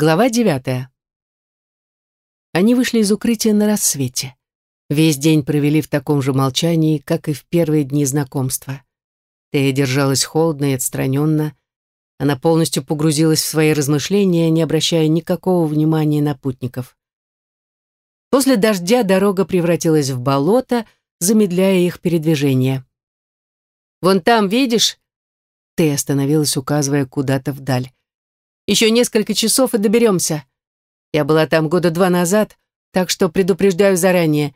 Глава девятая. Они вышли из укрытия на рассвете. Весь день провели в таком же молчании, как и в первые дни знакомства. Тея держалась холодно и отстраненно. Она полностью погрузилась в свои размышления, не обращая никакого внимания на путников. После дождя дорога превратилась в болото, замедляя их передвижение. «Вон там, видишь?» Тея остановилась, указывая куда-то вдаль. Еще несколько часов и доберемся. Я была там года два назад, так что предупреждаю заранее.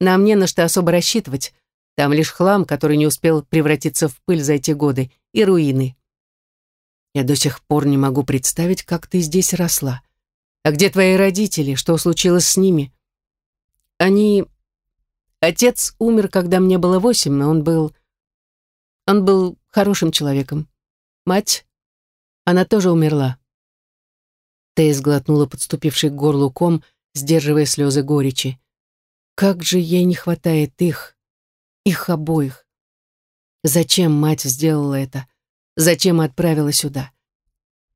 Нам не на что особо рассчитывать. Там лишь хлам, который не успел превратиться в пыль за эти годы, и руины. Я до сих пор не могу представить, как ты здесь росла. А где твои родители? Что случилось с ними? Они... Отец умер, когда мне было восемь, но он был... Он был хорошим человеком. Мать... Она тоже умерла. Тея сглотнула подступивший к горлу ком, сдерживая слезы горечи. Как же ей не хватает их, их обоих. Зачем мать сделала это? Зачем отправила сюда?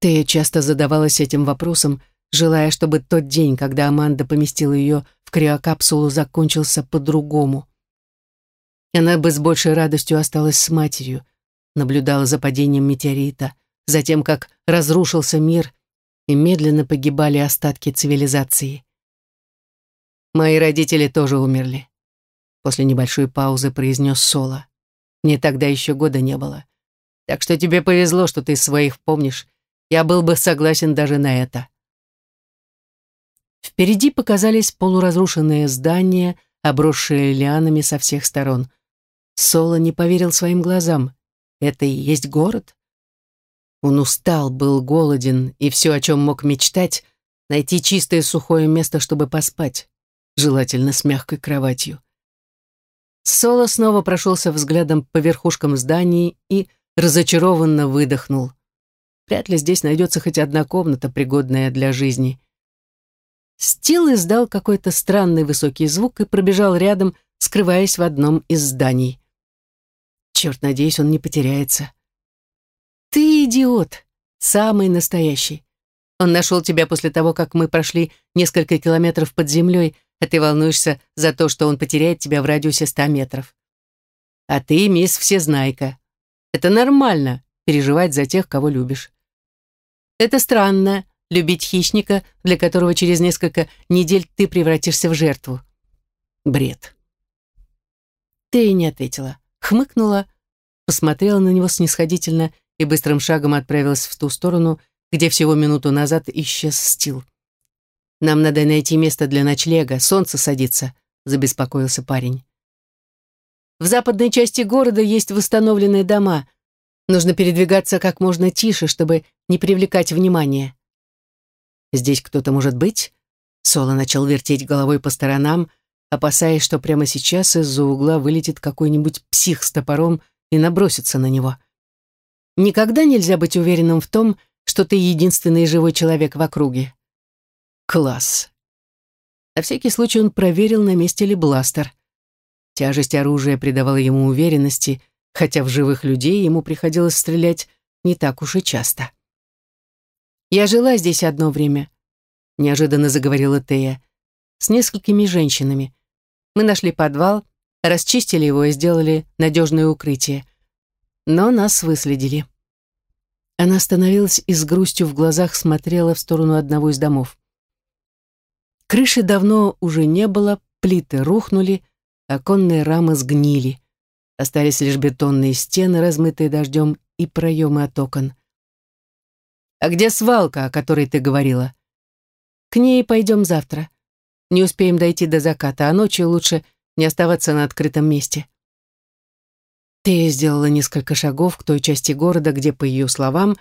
Тея часто задавалась этим вопросом, желая, чтобы тот день, когда Аманда поместила ее в криокапсулу, закончился по-другому. Она бы с большей радостью осталась с матерью, наблюдала за падением метеорита, за тем, как разрушился мир и медленно погибали остатки цивилизации. Мои родители тоже умерли. После небольшой паузы произнес Соло. Мне тогда еще года не было. Так что тебе повезло, что ты своих помнишь. Я был бы согласен даже на это. Впереди показались полуразрушенные здания, обросшие лианами со всех сторон. Соло не поверил своим глазам. Это и есть город? Он устал, был голоден, и все, о чем мог мечтать, найти чистое сухое место, чтобы поспать, желательно с мягкой кроватью. Соло снова прошелся взглядом по верхушкам зданий и разочарованно выдохнул. Вряд ли здесь найдется хоть одна комната, пригодная для жизни. Стил издал какой-то странный высокий звук и пробежал рядом, скрываясь в одном из зданий. Черт, надеюсь, он не потеряется. Ты идиот, самый настоящий. Он нашел тебя после того, как мы прошли несколько километров под землей, а ты волнуешься за то, что он потеряет тебя в радиусе ста метров. А ты, мисс Всезнайка. Это нормально, переживать за тех, кого любишь. Это странно, любить хищника, для которого через несколько недель ты превратишься в жертву. Бред. Ты не ответила, хмыкнула, посмотрела на него снисходительно и быстрым шагом отправилась в ту сторону, где всего минуту назад исчез Стил. «Нам надо найти место для ночлега, солнце садится», — забеспокоился парень. «В западной части города есть восстановленные дома. Нужно передвигаться как можно тише, чтобы не привлекать внимания». «Здесь кто-то может быть?» Соло начал вертеть головой по сторонам, опасаясь, что прямо сейчас из-за угла вылетит какой-нибудь псих с топором и набросится на него. Никогда нельзя быть уверенным в том, что ты единственный живой человек в округе. Класс. На всякий случай он проверил, на месте ли бластер. Тяжесть оружия придавала ему уверенности, хотя в живых людей ему приходилось стрелять не так уж и часто. «Я жила здесь одно время», — неожиданно заговорила Тея, «с несколькими женщинами. Мы нашли подвал, расчистили его и сделали надежное укрытие но нас выследили. Она остановилась и с грустью в глазах смотрела в сторону одного из домов. Крыши давно уже не было, плиты рухнули, оконные рамы сгнили. Остались лишь бетонные стены, размытые дождем, и проемы от окон. «А где свалка, о которой ты говорила?» «К ней пойдем завтра. Не успеем дойти до заката, а ночью лучше не оставаться на открытом месте». Тея сделала несколько шагов к той части города, где, по ее словам,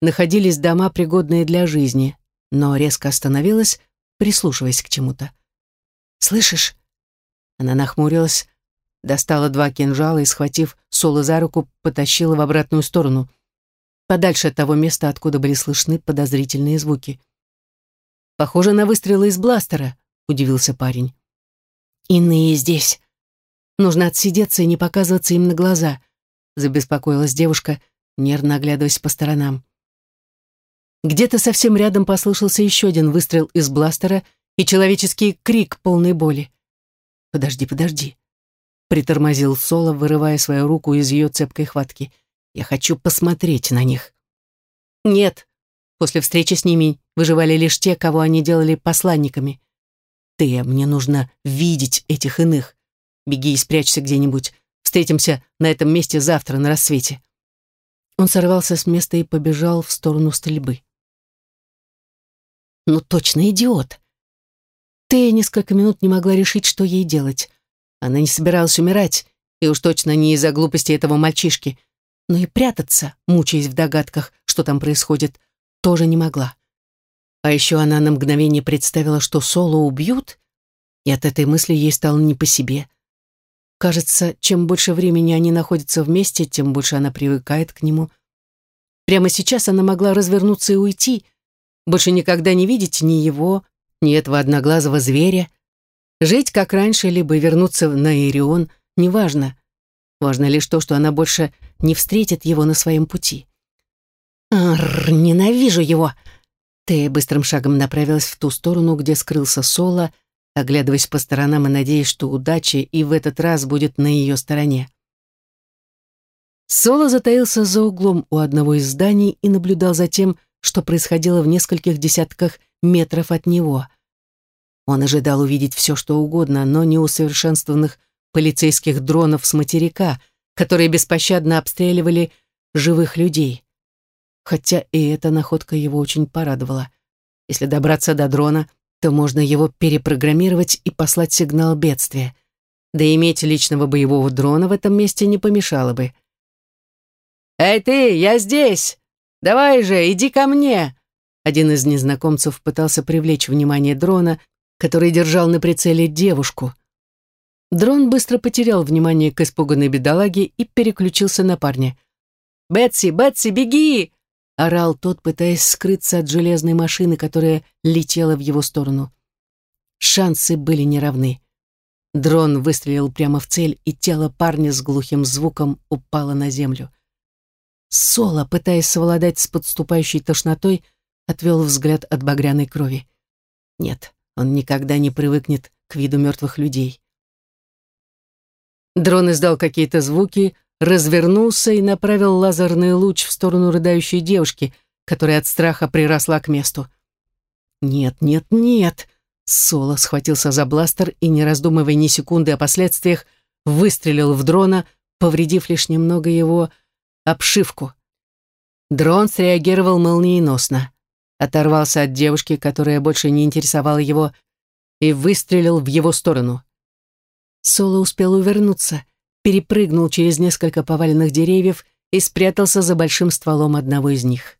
находились дома, пригодные для жизни, но резко остановилась, прислушиваясь к чему-то. «Слышишь?» Она нахмурилась, достала два кинжала и, схватив Соло за руку, потащила в обратную сторону, подальше от того места, откуда были слышны подозрительные звуки. «Похоже на выстрелы из бластера», — удивился парень. «Иные здесь», Нужно отсидеться и не показываться им на глаза», — забеспокоилась девушка, нервно оглядываясь по сторонам. Где-то совсем рядом послышался еще один выстрел из бластера и человеческий крик полной боли. «Подожди, подожди», — притормозил Соло, вырывая свою руку из ее цепкой хватки. «Я хочу посмотреть на них». «Нет», После встречи с ними выживали лишь те, кого они делали посланниками. Ты, мне нужно видеть этих иных. Беги и спрячься где-нибудь. Встретимся на этом месте завтра на рассвете. Он сорвался с места и побежал в сторону стрельбы. Ну точно идиот. Тея несколько минут не могла решить, что ей делать. Она не собиралась умирать, и уж точно не из-за глупости этого мальчишки, но и прятаться, мучаясь в догадках, что там происходит, тоже не могла. А еще она на мгновение представила, что Соло убьют, и от этой мысли ей стало не по себе. Кажется, чем больше времени они находятся вместе, тем больше она привыкает к нему. Прямо сейчас она могла развернуться и уйти, больше никогда не видеть ни его, ни этого одноглазого зверя. Жить как раньше, либо вернуться на Ирион, неважно. Важно лишь то, что она больше не встретит его на своем пути. Арр, ненавижу его. Тея быстрым шагом направилась в ту сторону, где скрылся Соло, оглядываясь по сторонам и надеясь, что удача и в этот раз будет на ее стороне. Соло затаился за углом у одного из зданий и наблюдал за тем, что происходило в нескольких десятках метров от него. Он ожидал увидеть все, что угодно, но не усовершенствованных полицейских дронов с материка, которые беспощадно обстреливали живых людей хотя и эта находка его очень порадовала. Если добраться до дрона, то можно его перепрограммировать и послать сигнал бедствия. Да иметь личного боевого дрона в этом месте не помешало бы. «Эй ты, я здесь! Давай же, иди ко мне!» Один из незнакомцев пытался привлечь внимание дрона, который держал на прицеле девушку. Дрон быстро потерял внимание к испуганной бедолаге и переключился на парня. «Бетси, Бетси, беги! Орал тот, пытаясь скрыться от железной машины, которая летела в его сторону. Шансы были неравны. Дрон выстрелил прямо в цель, и тело парня с глухим звуком упало на землю. Соло, пытаясь совладать с подступающей тошнотой, отвел взгляд от багряной крови. Нет, он никогда не привыкнет к виду мертвых людей. Дрон издал какие-то звуки, развернулся и направил лазерный луч в сторону рыдающей девушки, которая от страха приросла к месту. «Нет, нет, нет!» Соло схватился за бластер и, не раздумывая ни секунды о последствиях, выстрелил в дрона, повредив лишь немного его обшивку. Дрон среагировал молниеносно, оторвался от девушки, которая больше не интересовала его, и выстрелил в его сторону. Соло успел увернуться — перепрыгнул через несколько поваленных деревьев и спрятался за большим стволом одного из них.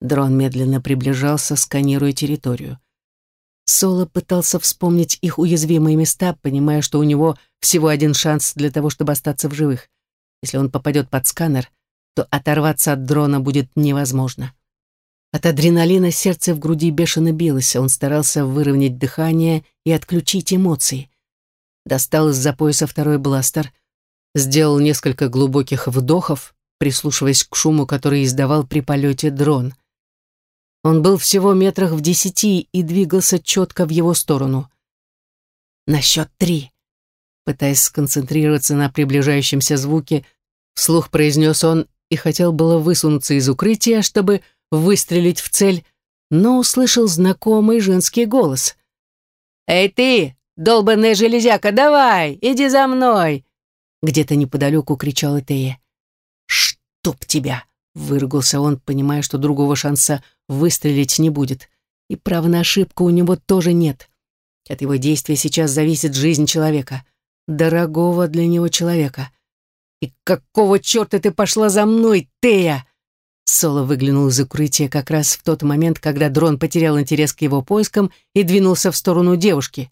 Дрон медленно приближался, сканируя территорию. Соло пытался вспомнить их уязвимые места, понимая, что у него всего один шанс для того, чтобы остаться в живых. Если он попадет под сканер, то оторваться от дрона будет невозможно. От адреналина сердце в груди бешено билось, он старался выровнять дыхание и отключить эмоции. Достал из-за пояса второй бластер — сделал несколько глубоких вдохов, прислушиваясь к шуму, который издавал при полете дрон. Он был всего метрах в десяти и двигался четко в его сторону. На счет три. Пытаясь сконцентрироваться на приближающемся звуке, вслух произнес он и хотел было высунуться из укрытия, чтобы выстрелить в цель, но услышал знакомый женский голос. «Эй ты, долбанная железяка, давай, иди за мной! Где-то неподалеку кричала Тея. «Чтоб тебя!» — выругался он, понимая, что другого шанса выстрелить не будет. И права на ошибку у него тоже нет. От его действия сейчас зависит жизнь человека. Дорогого для него человека. «И какого черта ты пошла за мной, Тея?» Соло выглянул из укрытия как раз в тот момент, когда дрон потерял интерес к его поискам и двинулся в сторону девушки.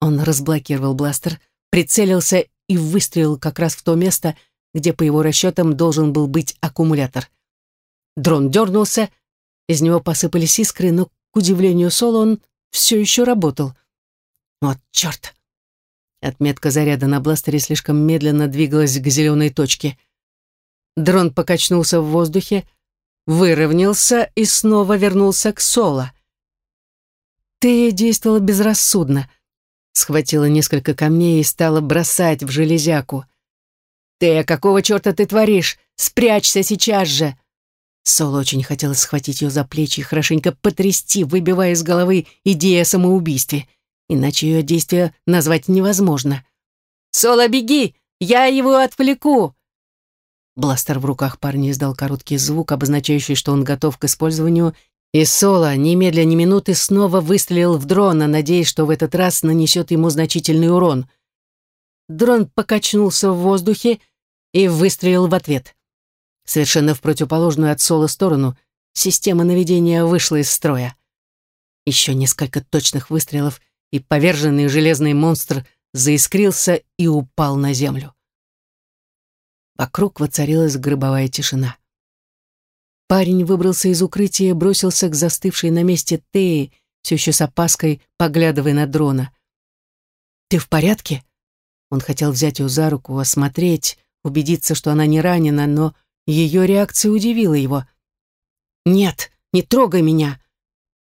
Он разблокировал бластер, прицелился и выстрелил как раз в то место, где, по его расчетам, должен был быть аккумулятор. Дрон дернулся, из него посыпались искры, но, к удивлению Соло, он все еще работал. Вот черт! Отметка заряда на бластере слишком медленно двигалась к зеленой точке. Дрон покачнулся в воздухе, выровнялся и снова вернулся к Соло. Ты действовала безрассудно. Схватила несколько камней и стала бросать в железяку. «Ты, какого черта ты творишь? Спрячься сейчас же!» Соло очень хотелось схватить ее за плечи и хорошенько потрясти, выбивая из головы идею о самоубийстве. Иначе ее действия назвать невозможно. «Соло, беги! Я его отвлеку!» Бластер в руках парня издал короткий звук, обозначающий, что он готов к использованию, и Соло, немедля ни минуты, снова выстрелил в дрона, надеясь, что в этот раз нанесет ему значительный урон. Дрон покачнулся в воздухе и выстрелил в ответ. Совершенно в противоположную от Соло сторону система наведения вышла из строя. Еще несколько точных выстрелов, и поверженный железный монстр заискрился и упал на землю. Вокруг воцарилась гробовая тишина. Парень выбрался из укрытия бросился к застывшей на месте Теи, все еще с опаской, поглядывая на дрона. «Ты в порядке?» Он хотел взять ее за руку, осмотреть, убедиться, что она не ранена, но ее реакция удивила его. «Нет, не трогай меня!»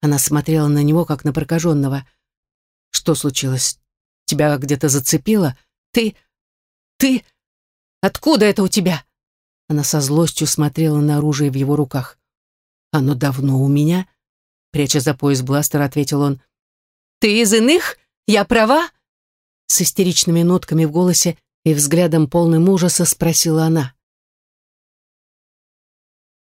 Она смотрела на него, как на прокаженного. «Что случилось? Тебя где-то зацепило? Ты... ты...» Откуда это у тебя?» Она со злостью смотрела на оружие в его руках. «Оно давно у меня», — пряча за пояс бластера, ответил он. «Ты из иных? Я права?» С истеричными нотками в голосе и взглядом полным ужаса спросила она.